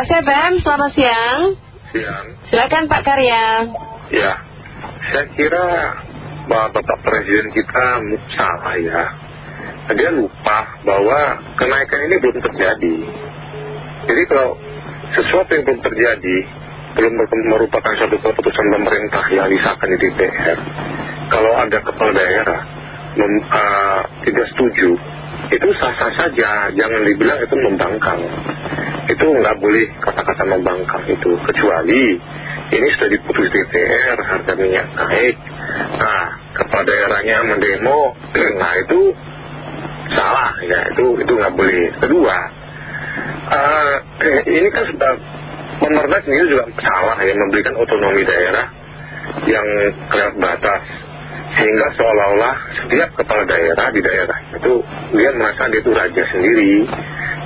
Pak Sebem, selamat siang. Siang. Silakan Pak Karya. Ya, saya kira bahwa Bapak Presiden kita salah ya. Dia lupa bahwa kenaikan ini belum terjadi. Jadi kalau sesuatu yang belum terjadi, belum merupakan suatu keputusan pemerintah yang disahkan di DPR, kalau ada kepala daerah uh, tidak setuju, itu sah-sah saja, jangan dibilang itu membangkang. Itu nggak boleh kata-kata membangkang itu, kecuali ini sudah diputus DPR, harga minyak naik. Nah, kepala daerahnya mendemo, nah itu salah ya, itu itu nggak boleh. Kedua, uh, ini kan sudah pemerintah sendiri juga salah ya memberikan otonomi daerah yang kelewat batas sehingga seolah-olah setiap kepala daerah di daerah itu dia merasa dia itu raja sendiri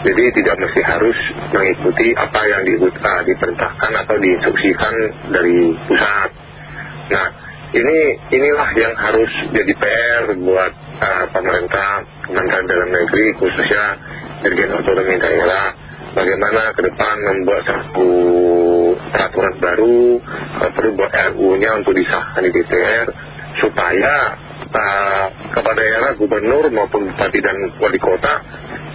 jadi tidak mesti harus mengikuti apa yang di, uh, diperintahkan atau diinstruksikan dari pusat. Nah ini inilah yang harus jadi PR buat uh, pemerintah Kementerian Dalam Negeri khususnya Dirjen Otonomi Daerah. Bagaimana ke depan membuat satu peraturan baru perlu buat RU-nya untuk disahkan di DPR supaya kepada daerah gubernur maupun bupati dan wali kota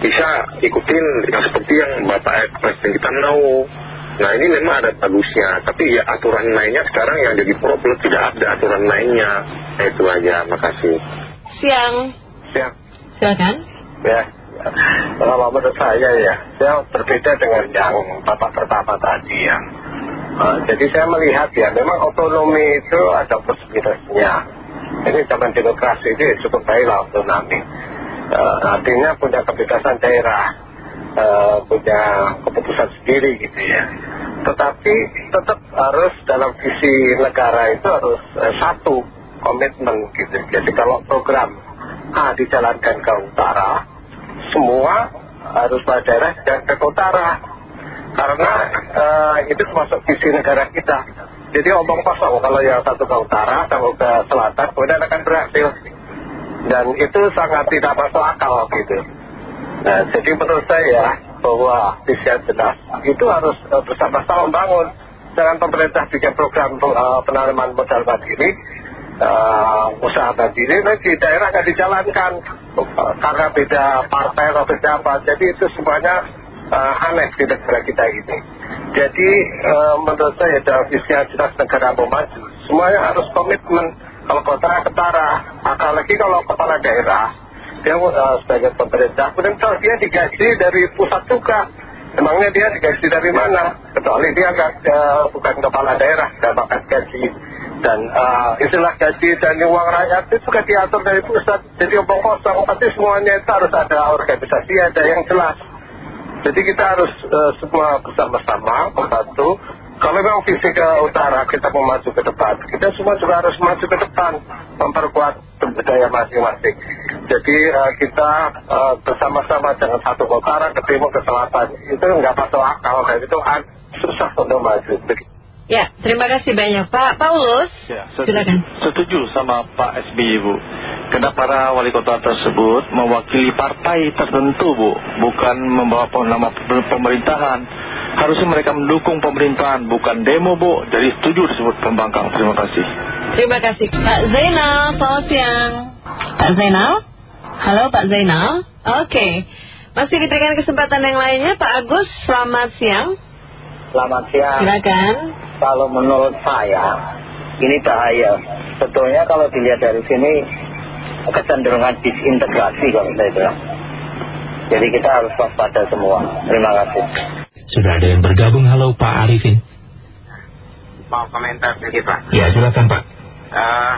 bisa ikutin yang seperti yang Bapak Presiden kita mau. Nah ini memang ada bagusnya, tapi ya aturan lainnya sekarang yang jadi problem tidak ada aturan lainnya. Nah, itu aja, makasih. Siang. Siang. Silakan. Ya, kalau menurut saya ya, saya berbeda dengan yang Bapak pertama tadi ya. Uh, jadi saya melihat ya, memang otonomi itu ada plus minusnya. Ini zaman demokrasi itu cukup baiklah otonomi. Uh, artinya punya kebebasan daerah, uh, punya keputusan sendiri gitu ya. Tetapi tetap harus dalam visi negara itu harus satu komitmen gitu. Jadi kalau program A dijalankan ke utara, semua harus pada daerah dan ke utara karena itu termasuk visi negara kita jadi omong kosong kalau yang satu ke utara satu ke selatan kemudian akan berhasil dan itu sangat tidak masuk akal gitu. Nah jadi menurut saya bahwa yang jelas itu harus uh, bersama-sama membangun. Jangan pemerintah bikin program uh, penanaman modal mandiri uh, usaha mandiri di daerah nggak dijalankan. Karena beda partai atau beda apa. Jadi itu semuanya uh, aneh di negara kita ini. Jadi uh, menurut saya dalam jelas negara mau maju, semuanya harus komitmen. Kalau kota ketara, apalagi kalau kepala daerah, dia uh, sebagai pemerintah, kemudian kalau dia digaji dari pusat juga, emangnya dia digaji dari mana? Kecuali dia uh, bukan kepala daerah, dapat gaji. Dan istilah gaji dan uang rakyat itu juga diatur dari pusat. Jadi omong kosong, pasti semuanya itu harus ada organisasi, ada yang jelas. Jadi kita harus uh, semua bersama-sama membantu. Kalau memang visi ke utara kita mau maju ke depan, kita semua juga harus maju ke depan, memperkuat budaya masing-masing. Jadi uh, kita uh, bersama-sama jangan satu ke utara, ke timur, ke selatan. Itu nggak masuk akal, kayak itu susah untuk maju. Ya, terima kasih banyak Pak Paulus. Ya, setuju, setuju sama Pak SBY Bu. Karena para wali kota tersebut mewakili partai tertentu Bu, bukan membawa nama pemerintahan. Harusnya mereka mendukung pemerintahan, bukan demo Bu. Jadi setuju disebut pembangkang. Terima kasih. Terima kasih. Pak Zainal, selamat siang. Pak Zainal? Halo Pak Zainal? Oke. Masih diberikan kesempatan yang lainnya Pak Agus, selamat siang. Selamat siang. Silakan. Kalau menurut saya, ini bahaya. Sebetulnya kalau dilihat dari sini, kecenderungan disintegrasi kalau saya bilang. Jadi kita harus waspada semua. Terima kasih. Sudah ada yang bergabung. Halo Pak Arifin. Mau komentar sedikit Pak. Ya silakan Pak. Uh,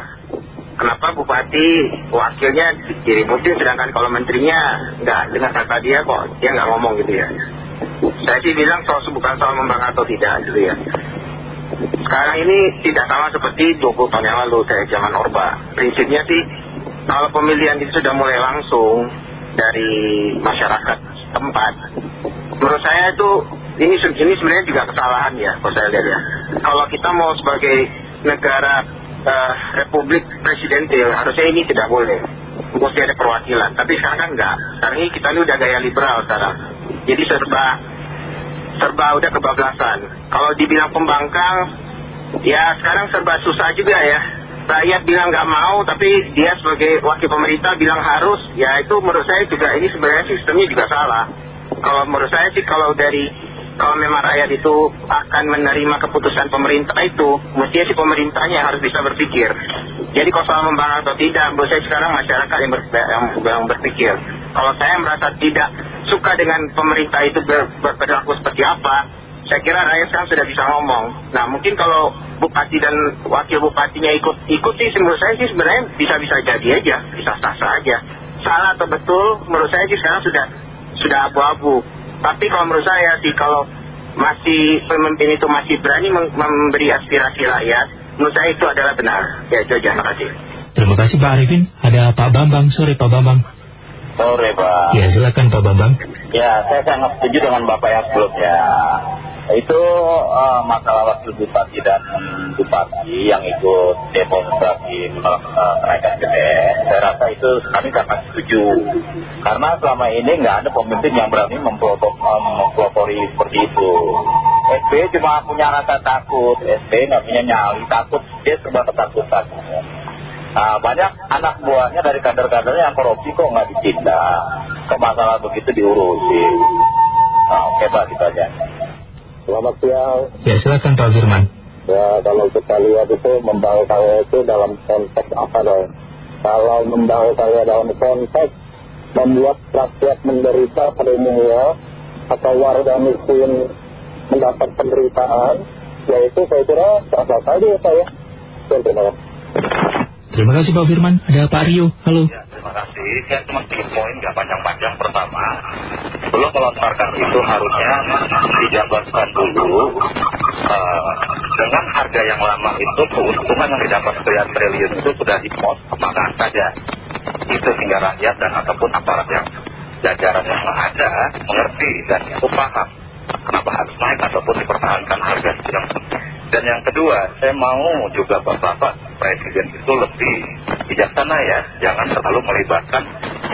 kenapa Bupati wakilnya diributin sedangkan kalau menterinya nggak dengar kata dia kok dia nggak ngomong gitu ya. Saya sih bilang soal bukan soal membangga atau tidak gitu ya. Sekarang ini tidak sama seperti 20 tahun yang lalu kayak zaman Orba. Prinsipnya sih kalau pemilihan itu sudah mulai langsung dari masyarakat tempat, menurut saya itu ini, ini sebenarnya juga kesalahan ya, kalau saya lihat ya. Kalau kita mau sebagai negara uh, republik presidentil, harusnya ini tidak boleh. Mesti ada perwakilan, tapi sekarang kan enggak. Sekarang ini kita ini udah gaya liberal sekarang. Jadi serba serba udah kebablasan. Kalau dibilang pembangkang, ya sekarang serba susah juga ya. Rakyat bilang nggak mau, tapi dia sebagai wakil pemerintah bilang harus. Ya itu menurut saya juga ini sebenarnya sistemnya juga salah. Kalau menurut saya sih kalau dari kalau memang rakyat itu akan menerima keputusan pemerintah itu, mestinya si pemerintahnya harus bisa berpikir. Jadi kalau soal membangkang atau tidak, menurut saya sekarang masyarakat yang, ber, yang berpikir. Kalau saya merasa tidak suka dengan pemerintah itu ber, berperilaku seperti apa, saya kira rakyat sekarang sudah bisa ngomong. Nah mungkin kalau bupati dan wakil bupatinya ikut ikut sih menurut saya sih sebenarnya bisa-bisa jadi aja, bisa sah-sah aja. Salah atau betul, menurut saya sih sekarang sudah sudah abu-abu. Tapi kalau menurut saya sih kalau masih pemimpin itu masih berani memberi aspirasi rakyat, menurut saya itu adalah benar. Ya itu aja, terima kasih. Terima kasih Pak Arifin. Ada Pak Bambang, sore Pak Bambang. Sore Pak. Ya silakan Pak Bambang. Ya saya sangat setuju dengan Bapak yang sebelumnya. Itu uh, masalah wakil bupati dan bupati yang ikut demonstrasi menolak uh, kenaikan BBM. Saya rasa itu kami sangat setuju. Karena selama ini nggak ada pemimpin yang berani um, mempelopori seperti itu. SB cuma punya rasa takut, SB nggak punya nyali takut, dia serba ketakutan. Nah, banyak anak buahnya dari kader-kadernya yang korupsi kok nggak ditindak. Kok masalah begitu diurusi. Nah, oke Pak, gitu aja. Selamat siang. Ya silakan Pak Firman. Ya kalau kita lihat itu membangkangnya itu dalam konteks apa dong? Kalau membangkangnya dalam konteks membuat rakyat menderita pada umumnya atau warga miskin mendapat penderitaan, ya itu saya kira sah-sah saja ya saya. Terima kasih. Terima kasih Pak Firman. Ada Pak Rio. Halo. Ya, terima kasih. Saya cuma tiga poin nggak panjang-panjang. Pertama, belum melontarkan itu harusnya dijabarkan dulu uh, dengan harga yang lama itu keuntungan yang didapat sekian triliun itu sudah dipot ke mana saja. Itu sehingga rakyat dan ataupun aparat yang jajaran yang ada mengerti dan itu paham kenapa harus naik ataupun dipertahankan harga sedang dan yang kedua, saya mau juga Bapak-Bapak Presiden itu lebih bijaksana ya. Jangan terlalu melibatkan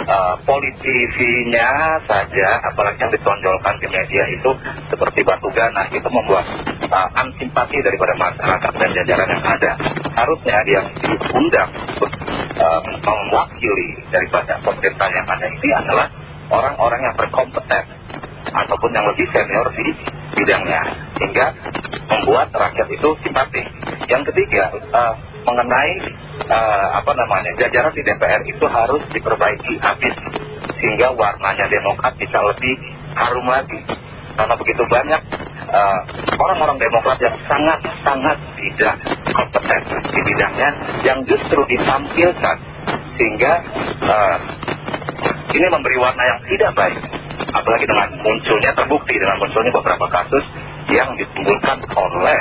uh, politisinya saja, apalagi yang ditonjolkan di media itu seperti batu gana. Itu membuat uh, antimpati daripada masyarakat dan jajaran yang ada. Harusnya yang diundang untuk uh, mewakili daripada pemerintah yang ada ini adalah orang-orang yang berkompeten ataupun yang lebih senior di bidangnya sehingga membuat rakyat itu simpati. Yang ketiga mengenai uh, apa namanya jajaran di DPR itu harus diperbaiki habis sehingga warnanya Demokrat bisa lebih harum lagi. Karena begitu banyak orang-orang Demokrat yang sangat-sangat tidak kompeten di bidangnya yang justru ditampilkan sehingga ini memberi warna yang tidak baik. Apalagi dengan munculnya terbukti dengan munculnya beberapa kasus yang ditimbulkan oleh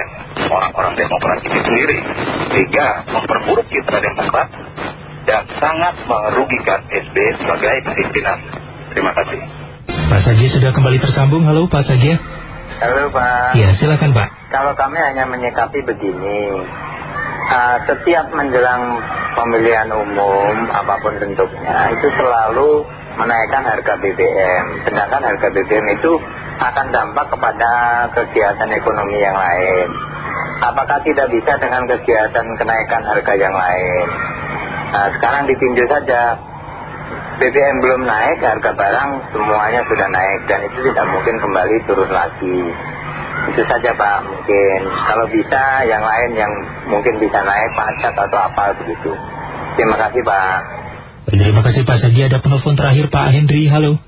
orang-orang demokrat itu sendiri. Sehingga memperburuk citra demokrat dan sangat merugikan SB sebagai pimpinan. Terima kasih. Pak Sagi sudah kembali tersambung. Halo Pak Sagi halo Pak. Ya silakan Pak. Kalau kami hanya menyikapi begini uh, setiap menjelang pemilihan umum apa pun bentuknya itu selalu menaikkan harga BBM. Sedangkan harga BBM itu akan dampak kepada kegiatan ekonomi yang lain. Apakah tidak bisa dengan kegiatan kenaikan harga yang lain? Nah, sekarang ditinjau saja. BBM belum naik, harga barang semuanya sudah naik dan itu tidak mungkin kembali turun lagi. Itu saja Pak mungkin. Kalau bisa yang lain yang mungkin bisa naik pajak atau apa begitu. Terima kasih Pak. Terima kasih Pak Sagi. Ada penelpon terakhir Pak Hendri. Halo.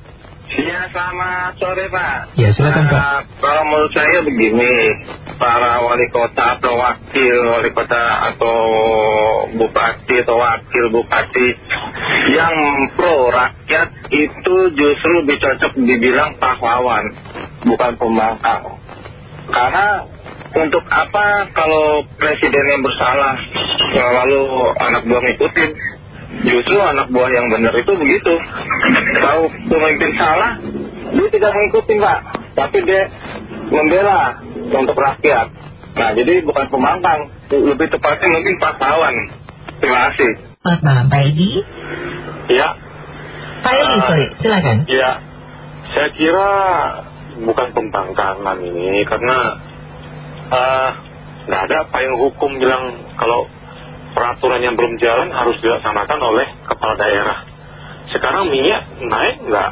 Ya selamat sore Pak. Ya silakan Pak. Uh, kalau menurut saya begini, para wali kota atau wakil wali kota atau bupati atau wakil bupati yang pro rakyat itu justru lebih cocok dibilang pahlawan, bukan pembangkang. Karena untuk apa kalau presidennya bersalah lalu anak buah ngikutin justru anak buah yang benar itu begitu. Tahu pemimpin salah dia tidak mengikuti pak. Tapi dia membela untuk rakyat. Nah jadi bukan pembangkang lebih tepatnya mungkin pahlawan. Terima kasih. Selamat malam Pak Edi? Ya. Pak Edi Uh, sorry. Silakan. ya. Saya kira bukan pembangkangan ini karena eh, nggak ada payung hukum bilang kalau peraturan yang belum jalan harus dilaksanakan oleh kepala daerah. Sekarang minyak naik nggak?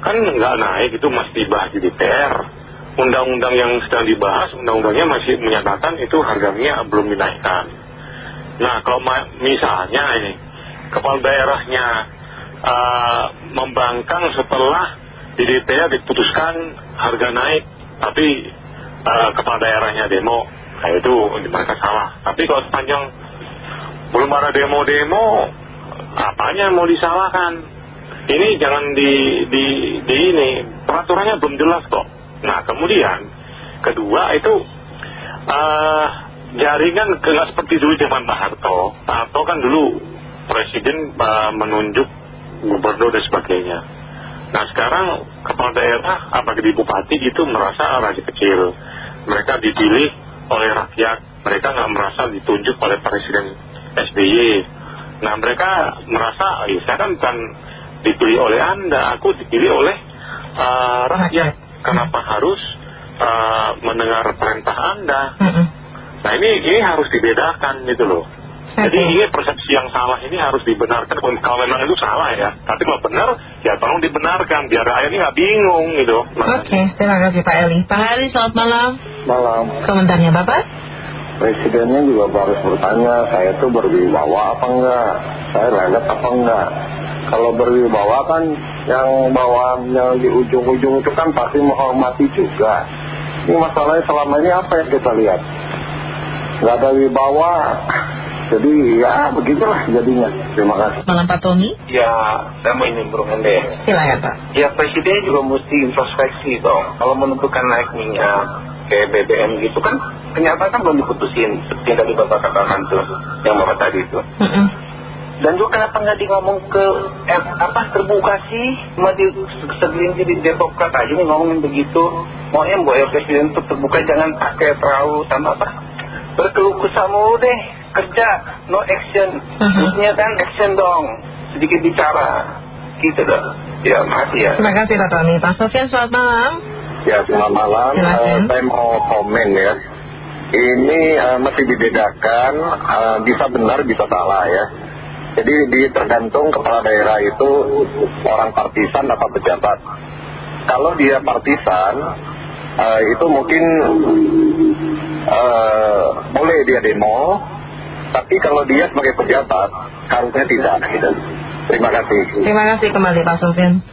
Kan nggak naik itu masih dibahas di DPR. Undang-undang yang sedang dibahas, undang-undangnya masih menyatakan itu harga minyak belum dinaikkan. Nah kalau misalnya ini kepala daerahnya uh, membangkang setelah di DPR diputuskan harga naik, tapi uh, kepala daerahnya demo, nah itu mereka salah. Tapi kalau sepanjang belum ada demo-demo, apanya mau disalahkan? Ini jangan di, di, di ini, peraturannya belum jelas kok. Nah kemudian, kedua itu uh, jaringan nggak seperti dulu zaman Pak Harto. Pak Harto kan dulu presiden uh, menunjuk gubernur dan sebagainya. Nah sekarang kepala daerah apalagi di bupati itu merasa raja kecil. Mereka dipilih oleh rakyat, mereka nggak merasa ditunjuk oleh presiden SBY. Nah mereka merasa, eh, saya kan bukan dipilih oleh Anda, aku dipilih oleh uh, rakyat. Kenapa harus uh, mendengar perintah Anda? Nah ini, ini harus dibedakan gitu loh. Jadi ini persepsi yang salah ini harus dibenarkan. Kalau memang itu salah ya. Tapi kalau benar, ya tolong dibenarkan. Biar rakyat ini nggak bingung gitu. Oke, terima kasih Pak Eli. Pak Eli, selamat malam. Malam. Komentarnya Bapak? Presidennya juga harus bertanya, saya itu berwibawa apa enggak? Saya lelet apa enggak? Kalau berwibawa kan yang bawahnya di ujung-ujung itu kan pasti menghormati juga. Ini masalahnya selama ini apa yang kita lihat? Nggak ada wibawa, jadi ya begitulah jadinya. Terima kasih. Malam Pak Tommy. Ya, saya mau nimbrungin deh. Silakan Pak. Ya presiden juga mesti introspeksi dong. Kalau menentukan naik minyak kayak BBM gitu kan, ternyata kan belum diputusin. Seperti yang tadi Bapak katakan tuh, yang Bapak tadi itu. Dan juga kenapa nggak di ngomong ke eh, apa terbuka sih? Cuma di segelintir di Demokrat aja nih ngomongin begitu. Maunya buat presiden itu terbuka jangan pakai terlalu sama apa berkeluh kesah mulu deh kerja no action maksudnya kan action dong sedikit bicara gitu dong ya makasih ya Terima kasih Pak Tommy. Pak Sofian selamat malam. Ya selamat malam. Silakan. Eh, saya mau komen ya. Ini eh, mesti dibedakan, eh, bisa benar bisa salah ya. Jadi di, tergantung kepala daerah itu orang partisan atau pejabat. Kalau dia partisan, eh, itu mungkin eh, boleh dia demo, tapi kalau dia sebagai pejabat harusnya tidak. Gitu. Terima kasih. Terima kasih kembali Pak Sofian.